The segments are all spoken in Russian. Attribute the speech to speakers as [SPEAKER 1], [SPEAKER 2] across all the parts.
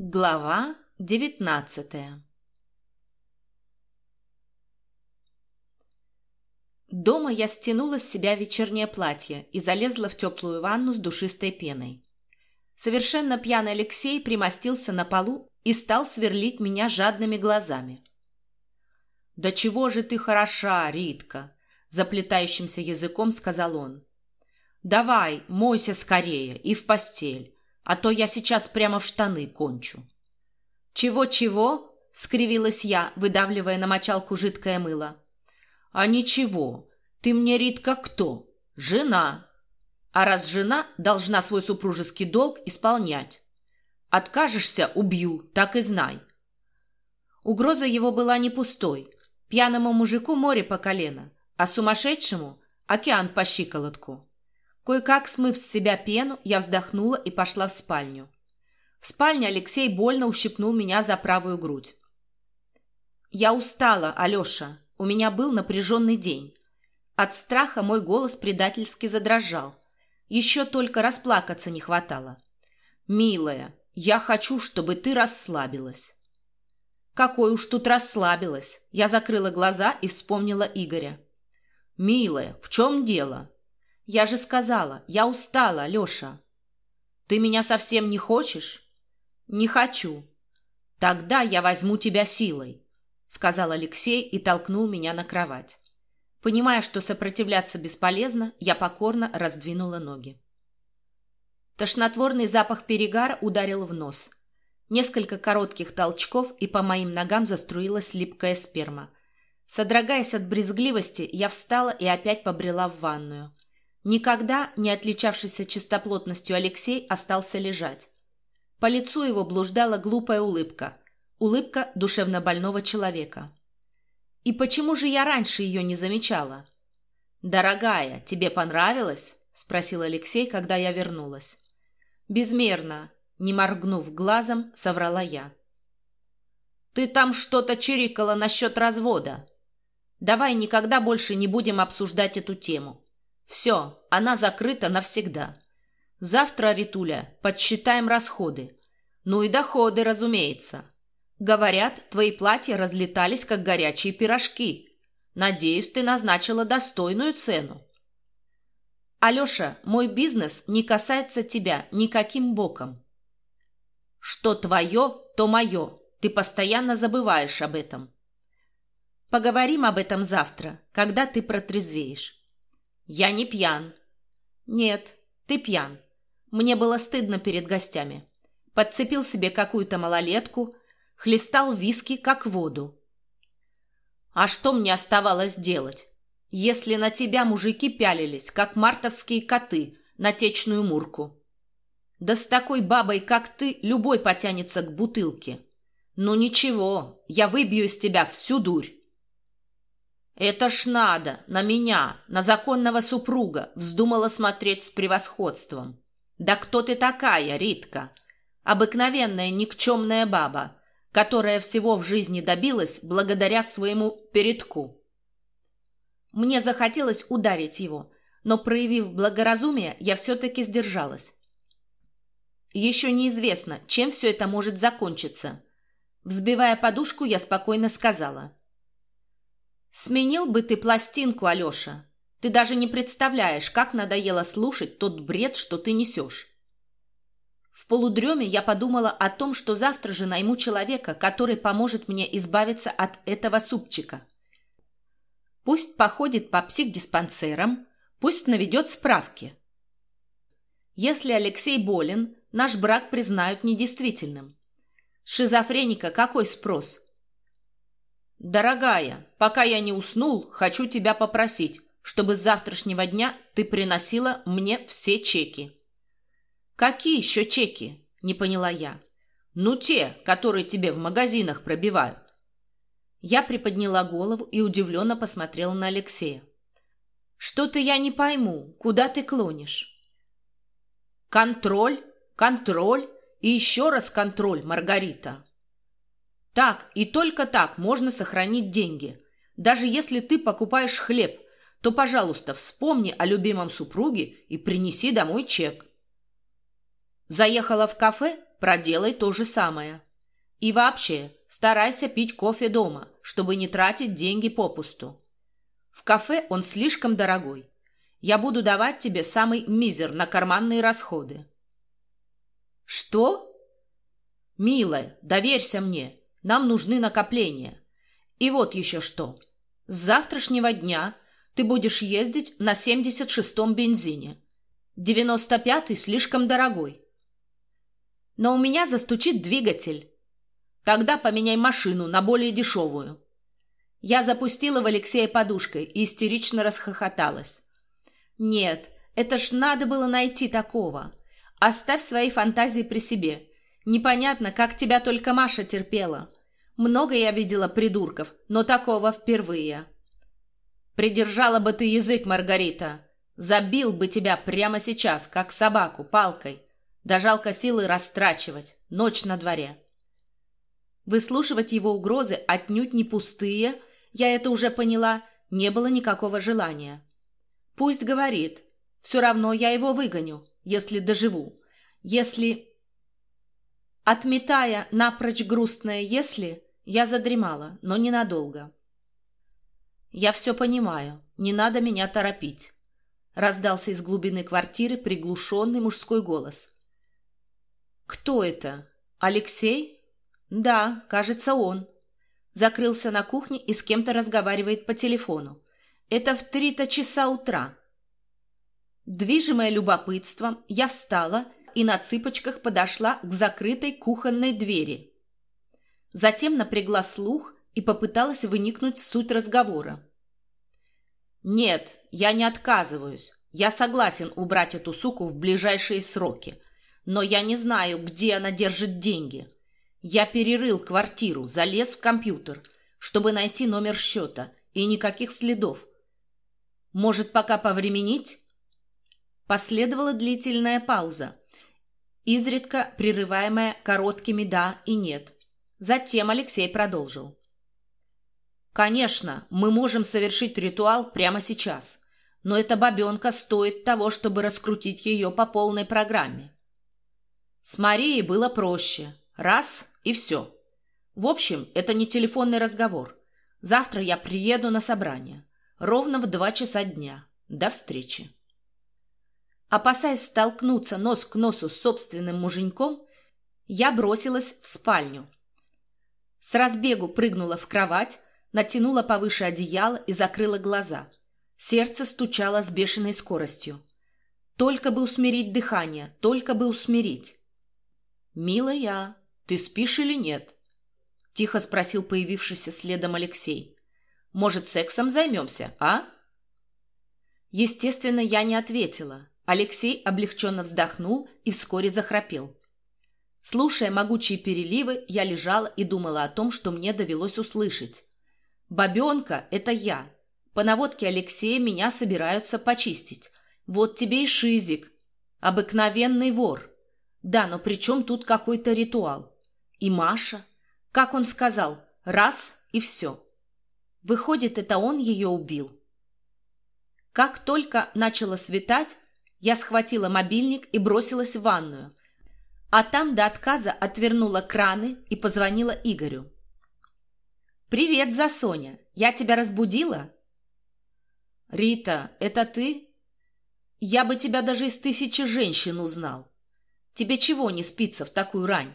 [SPEAKER 1] Глава девятнадцатая Дома я стянула с себя вечернее платье и залезла в теплую ванну с душистой пеной. Совершенно пьяный Алексей примостился на полу и стал сверлить меня жадными глазами. «Да чего же ты хороша, Ритка!» — заплетающимся языком сказал он. «Давай, мойся скорее и в постель, а то я сейчас прямо в штаны кончу». «Чего-чего?» — скривилась я, выдавливая на мочалку жидкое мыло. «А ничего, ты мне, Ритка, кто? Жена. А раз жена, должна свой супружеский долг исполнять. Откажешься — убью, так и знай». Угроза его была не пустой. Пьяному мужику море по колено, а сумасшедшему — океан по щиколотку. Кое-как смыв с себя пену, я вздохнула и пошла в спальню. В спальне Алексей больно ущипнул меня за правую грудь. «Я устала, Алеша. У меня был напряженный день. От страха мой голос предательски задрожал. Еще только расплакаться не хватало. «Милая, я хочу, чтобы ты расслабилась». «Какой уж тут расслабилась!» Я закрыла глаза и вспомнила Игоря. «Милая, в чем дело?» Я же сказала, я устала, Леша. Ты меня совсем не хочешь? Не хочу. Тогда я возьму тебя силой, сказал Алексей и толкнул меня на кровать. Понимая, что сопротивляться бесполезно, я покорно раздвинула ноги. Тошнотворный запах перегара ударил в нос. Несколько коротких толчков, и по моим ногам заструилась липкая сперма. Содрогаясь от брезгливости, я встала и опять побрела в ванную. Никогда не отличавшийся чистоплотностью Алексей остался лежать. По лицу его блуждала глупая улыбка. Улыбка душевнобольного человека. И почему же я раньше ее не замечала? «Дорогая, тебе понравилось?» — спросил Алексей, когда я вернулась. «Безмерно», — не моргнув глазом, соврала я. «Ты там что-то чирикала насчет развода. Давай никогда больше не будем обсуждать эту тему. Все, она закрыта навсегда. Завтра, Ритуля, подсчитаем расходы. Ну и доходы, разумеется. Говорят, твои платья разлетались, как горячие пирожки. Надеюсь, ты назначила достойную цену. Алеша, мой бизнес не касается тебя никаким боком. Что твое, то мое. Ты постоянно забываешь об этом. Поговорим об этом завтра, когда ты протрезвеешь. «Я не пьян». «Нет, ты пьян. Мне было стыдно перед гостями. Подцепил себе какую-то малолетку, хлестал виски, как воду». «А что мне оставалось делать, если на тебя мужики пялились, как мартовские коты на течную мурку?» «Да с такой бабой, как ты, любой потянется к бутылке. Ну ничего, я выбью из тебя всю дурь». «Это ж надо, на меня, на законного супруга!» Вздумала смотреть с превосходством. «Да кто ты такая, Ритка? Обыкновенная никчемная баба, которая всего в жизни добилась благодаря своему передку». Мне захотелось ударить его, но, проявив благоразумие, я все-таки сдержалась. Еще неизвестно, чем все это может закончиться. Взбивая подушку, я спокойно сказала – Сменил бы ты пластинку, Алеша. Ты даже не представляешь, как надоело слушать тот бред, что ты несешь. В полудреме я подумала о том, что завтра же найму человека, который поможет мне избавиться от этого супчика. Пусть походит по психдиспансерам, пусть наведет справки. Если Алексей болен, наш брак признают недействительным. Шизофреника какой спрос? «Дорогая, пока я не уснул, хочу тебя попросить, чтобы с завтрашнего дня ты приносила мне все чеки». «Какие еще чеки?» — не поняла я. «Ну, те, которые тебе в магазинах пробивают». Я приподняла голову и удивленно посмотрела на Алексея. «Что-то я не пойму. Куда ты клонишь?» «Контроль, контроль и еще раз контроль, Маргарита. Так и только так можно сохранить деньги. Даже если ты покупаешь хлеб, то, пожалуйста, вспомни о любимом супруге и принеси домой чек. Заехала в кафе, проделай то же самое. И вообще, старайся пить кофе дома, чтобы не тратить деньги попусту. В кафе он слишком дорогой. Я буду давать тебе самый мизер на карманные расходы. Что? Милая, доверься мне. Нам нужны накопления. И вот еще что. С завтрашнего дня ты будешь ездить на 76-м бензине. 95-й слишком дорогой. Но у меня застучит двигатель. Тогда поменяй машину на более дешевую. Я запустила в Алексея подушкой и истерично расхохоталась. «Нет, это ж надо было найти такого. Оставь свои фантазии при себе. Непонятно, как тебя только Маша терпела. Много я видела придурков, но такого впервые». «Придержала бы ты язык, Маргарита. Забил бы тебя прямо сейчас, как собаку, палкой. Да жалко силы растрачивать. Ночь на дворе». Выслушивать его угрозы отнюдь не пустые – я это уже поняла, не было никакого желания. Пусть говорит. Все равно я его выгоню, если доживу. Если... Отметая напрочь грустное «если», я задремала, но ненадолго. «Я все понимаю, не надо меня торопить», — раздался из глубины квартиры приглушенный мужской голос. «Кто это? Алексей?» «Да, кажется, он» закрылся на кухне и с кем-то разговаривает по телефону. Это в три-то часа утра. Движимая любопытством, я встала и на цыпочках подошла к закрытой кухонной двери. Затем напрягла слух и попыталась выникнуть в суть разговора. «Нет, я не отказываюсь. Я согласен убрать эту суку в ближайшие сроки. Но я не знаю, где она держит деньги. Я перерыл квартиру, залез в компьютер, чтобы найти номер счета, и никаких следов. Может, пока повременить? Последовала длительная пауза, изредка прерываемая короткими «да» и «нет». Затем Алексей продолжил. «Конечно, мы можем совершить ритуал прямо сейчас, но эта бабенка стоит того, чтобы раскрутить ее по полной программе». С Марией было проще. Раз и все. В общем, это не телефонный разговор. Завтра я приеду на собрание. Ровно в два часа дня. До встречи. Опасаясь столкнуться нос к носу с собственным муженьком, я бросилась в спальню. С разбегу прыгнула в кровать, натянула повыше одеяло и закрыла глаза. Сердце стучало с бешеной скоростью. Только бы усмирить дыхание, только бы усмирить. «Милая, «Ты спишь или нет?» — тихо спросил появившийся следом Алексей. «Может, сексом займемся, а?» Естественно, я не ответила. Алексей облегченно вздохнул и вскоре захрапел. Слушая могучие переливы, я лежала и думала о том, что мне довелось услышать. «Бабенка — это я. По наводке Алексея меня собираются почистить. Вот тебе и шизик. Обыкновенный вор. Да, но при чем тут какой-то ритуал? И Маша? Как он сказал, раз и все. Выходит, это он ее убил. Как только начало светать, я схватила мобильник и бросилась в ванную. А там до отказа отвернула краны и позвонила Игорю. «Привет, Засоня! Я тебя разбудила?» «Рита, это ты?» «Я бы тебя даже из тысячи женщин узнал. Тебе чего не спится в такую рань?»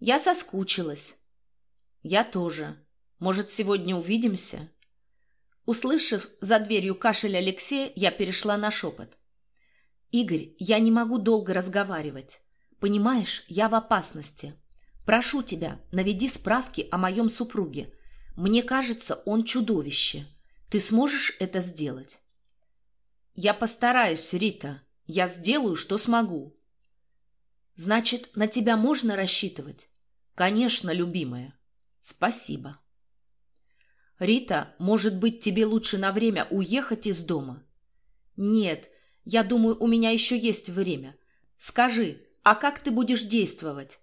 [SPEAKER 1] Я соскучилась. Я тоже. Может, сегодня увидимся? Услышав за дверью кашель Алексея, я перешла на шепот. «Игорь, я не могу долго разговаривать. Понимаешь, я в опасности. Прошу тебя, наведи справки о моем супруге. Мне кажется, он чудовище. Ты сможешь это сделать?» «Я постараюсь, Рита. Я сделаю, что смогу». «Значит, на тебя можно рассчитывать?» Конечно, любимая. Спасибо. Рита, может быть, тебе лучше на время уехать из дома? Нет, я думаю, у меня еще есть время. Скажи, а как ты будешь действовать?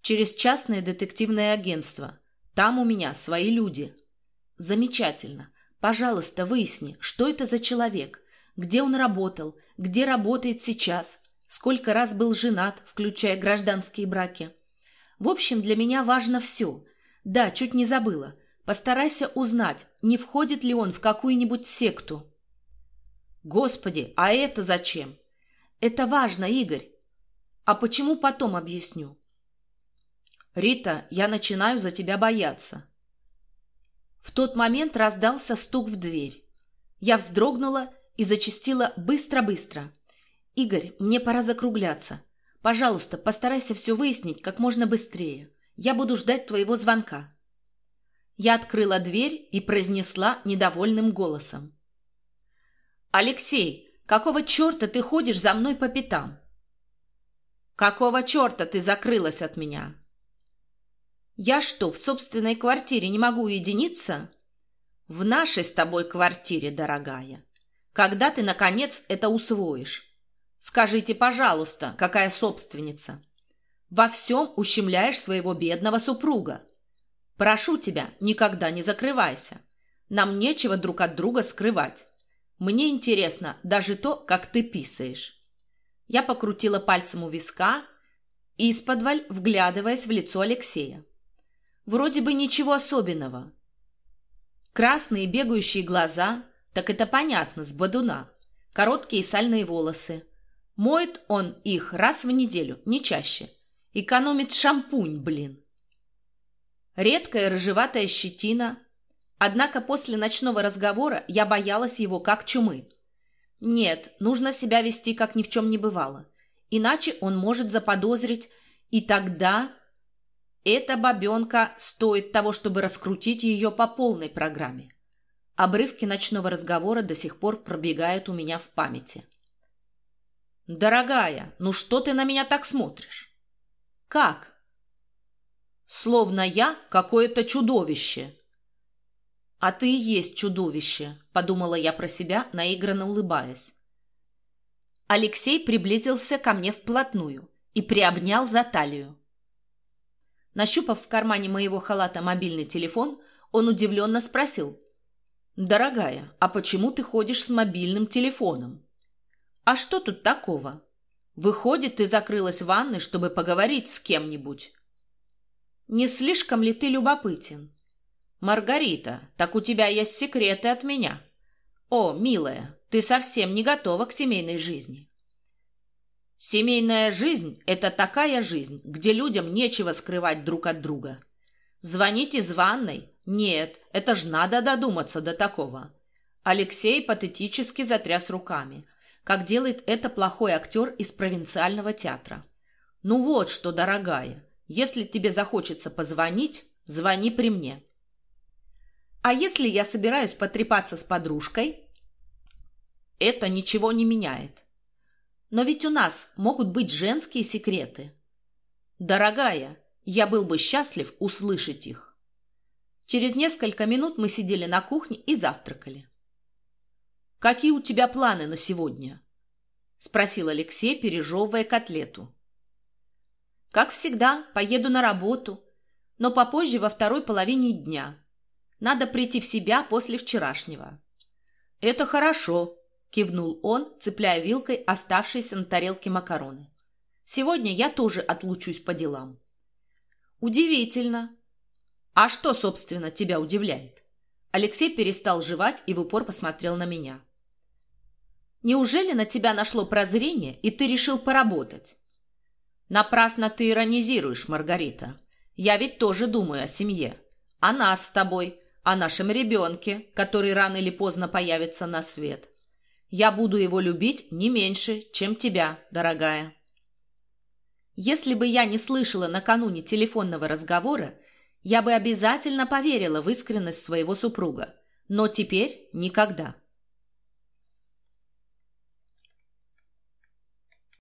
[SPEAKER 1] Через частное детективное агентство. Там у меня свои люди. Замечательно. Пожалуйста, выясни, что это за человек, где он работал, где работает сейчас. сколько раз был женат, включая гражданские браки. В общем, для меня важно все. Да, чуть не забыла. Постарайся узнать, не входит ли он в какую-нибудь секту. Господи, а это зачем? Это важно, Игорь. А почему потом объясню? Рита, я начинаю за тебя бояться. В тот момент раздался стук в дверь. Я вздрогнула и зачастила быстро-быстро. «Игорь, мне пора закругляться. Пожалуйста, постарайся все выяснить как можно быстрее. Я буду ждать твоего звонка». Я открыла дверь и произнесла недовольным голосом. «Алексей, какого черта ты ходишь за мной по пятам?» «Какого черта ты закрылась от меня?» «Я что, в собственной квартире не могу уединиться?» «В нашей с тобой квартире, дорогая. Когда ты, наконец, это усвоишь? Скажите, пожалуйста, какая собственница? Во всем ущемляешь своего бедного супруга. Прошу тебя, никогда не закрывайся. Нам нечего друг от друга скрывать. Мне интересно даже то, как ты писаешь. Я покрутила пальцем у виска, исподволь вглядываясь в лицо Алексея. Вроде бы ничего особенного. Красные бегающие глаза, так это понятно, с бодуна. Короткие сальные волосы. Моет он их раз в неделю, не чаще. Экономит шампунь, блин. Редкая рыжеватая щетина, Однако после ночного разговора я боялась его как чумы. Нет, нужно себя вести, как ни в чем не бывало. Иначе он может заподозрить, и тогда... Эта бабенка стоит того, чтобы раскрутить ее по полной программе. Обрывки ночного разговора до сих пор пробегают у меня в памяти. «Дорогая, ну что ты на меня так смотришь?» «Как?» «Словно я какое-то чудовище», «А ты и есть чудовище», — подумала я про себя, наигранно улыбаясь. Алексей приблизился ко мне вплотную и приобнял за талию. Нащупав в кармане моего халата мобильный телефон, он удивленно спросил. «Дорогая, а почему ты ходишь с мобильным телефоном?» «А что тут такого? Выходит, ты закрылась в ванной, чтобы поговорить с кем-нибудь?» «Не слишком ли ты любопытен?» «Маргарита, так у тебя есть секреты от меня. О, милая, ты совсем не готова к семейной жизни». Семейная жизнь – это такая жизнь, где людям нечего скрывать друг от друга. Звонить из ванной? Нет, это ж надо додуматься до такого. Алексей патетически затряс руками, как делает это плохой актер из провинциального театра. Ну вот что, дорогая, если тебе захочется позвонить, звони при мне. А если я собираюсь потрепаться с подружкой? Это ничего не меняет. Но ведь у нас могут быть женские секреты. Дорогая, я был бы счастлив услышать их. Через несколько минут мы сидели на кухне и завтракали. «Какие у тебя планы на сегодня?» — спросил Алексей, пережевывая котлету. «Как всегда, поеду на работу, но попозже во второй половине дня. Надо прийти в себя после вчерашнего. Это хорошо, кивнул он, цепляя вилкой оставшиеся на тарелке макароны. Сегодня я тоже отлучусь по делам. Удивительно. А что, собственно, тебя удивляет? Алексей перестал жевать и в упор посмотрел на меня. Неужели на тебя нашло прозрение, и ты решил поработать? Напрасно ты иронизируешь, Маргарита. Я ведь тоже думаю о семье. О нас с тобой, о нашем ребенке, который рано или поздно появится на свет. Я буду его любить не меньше, чем тебя, дорогая. Если бы я не слышала накануне телефонного разговора, я бы обязательно поверила в искренность своего супруга, но теперь никогда.